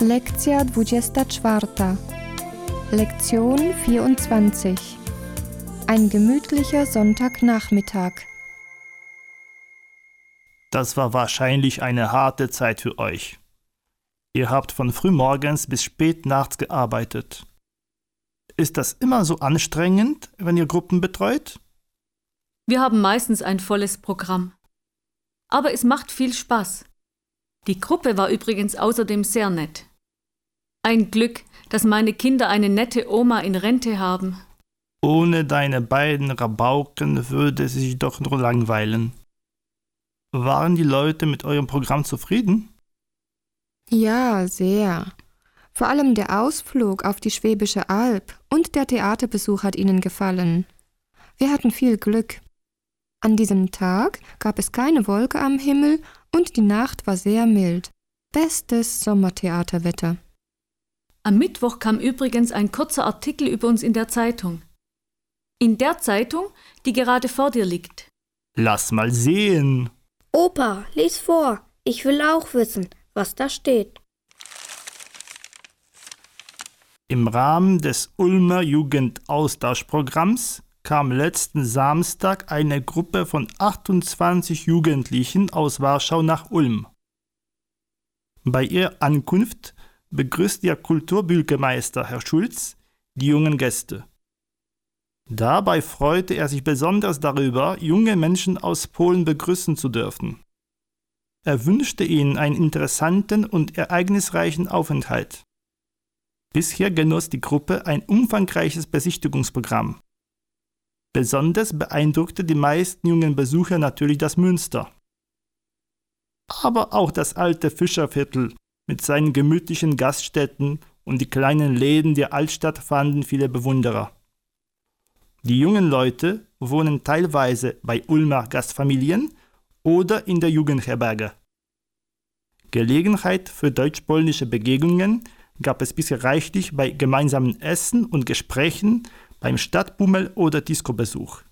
Lekcja 24. Lektion 24. Ein gemütlicher Sonntagnachmittag. Das war wahrscheinlich eine harte Zeit für euch. Ihr habt von frühmorgens bis spät nachts gearbeitet. Ist das immer so anstrengend, wenn ihr Gruppen betreut? Wir haben meistens ein volles Programm. Aber es macht viel Spaß. Die Gruppe war übrigens außerdem sehr nett. Ein Glück, dass meine Kinder eine nette Oma in Rente haben. Ohne deine beiden Rabauken würde sie sich doch nur langweilen. Waren die Leute mit eurem Programm zufrieden? Ja, sehr. Vor allem der Ausflug auf die Schwäbische Alb und der Theaterbesuch hat ihnen gefallen. Wir hatten viel Glück. An diesem Tag gab es keine Wolke am Himmel und die Nacht war sehr mild. Bestes Sommertheaterwetter. Am Mittwoch kam übrigens ein kurzer Artikel über uns in der Zeitung. In der Zeitung, die gerade vor dir liegt. Lass mal sehen. Opa, lies vor. Ich will auch wissen, was da steht. Im Rahmen des Ulmer Jugendaustauschprogramms kam letzten Samstag eine Gruppe von 28 Jugendlichen aus Warschau nach Ulm. Bei ihrer Ankunft begrüßt der Kulturbürgermeister Herr Schulz die jungen Gäste. Dabei freute er sich besonders darüber, junge Menschen aus Polen begrüßen zu dürfen. Er wünschte ihnen einen interessanten und ereignisreichen Aufenthalt. Bisher genoss die Gruppe ein umfangreiches Besichtigungsprogramm. Besonders beeindruckte die meisten jungen Besucher natürlich das Münster. Aber auch das alte Fischerviertel mit seinen gemütlichen Gaststätten und die kleinen Läden der Altstadt fanden viele Bewunderer. Die jungen Leute wohnen teilweise bei Ulmer Gastfamilien oder in der Jugendherberge. Gelegenheit für deutsch-polnische Begegnungen gab es bisher reichlich bei gemeinsamen Essen und Gesprächen, beim Stadtbummel oder Discobesuch.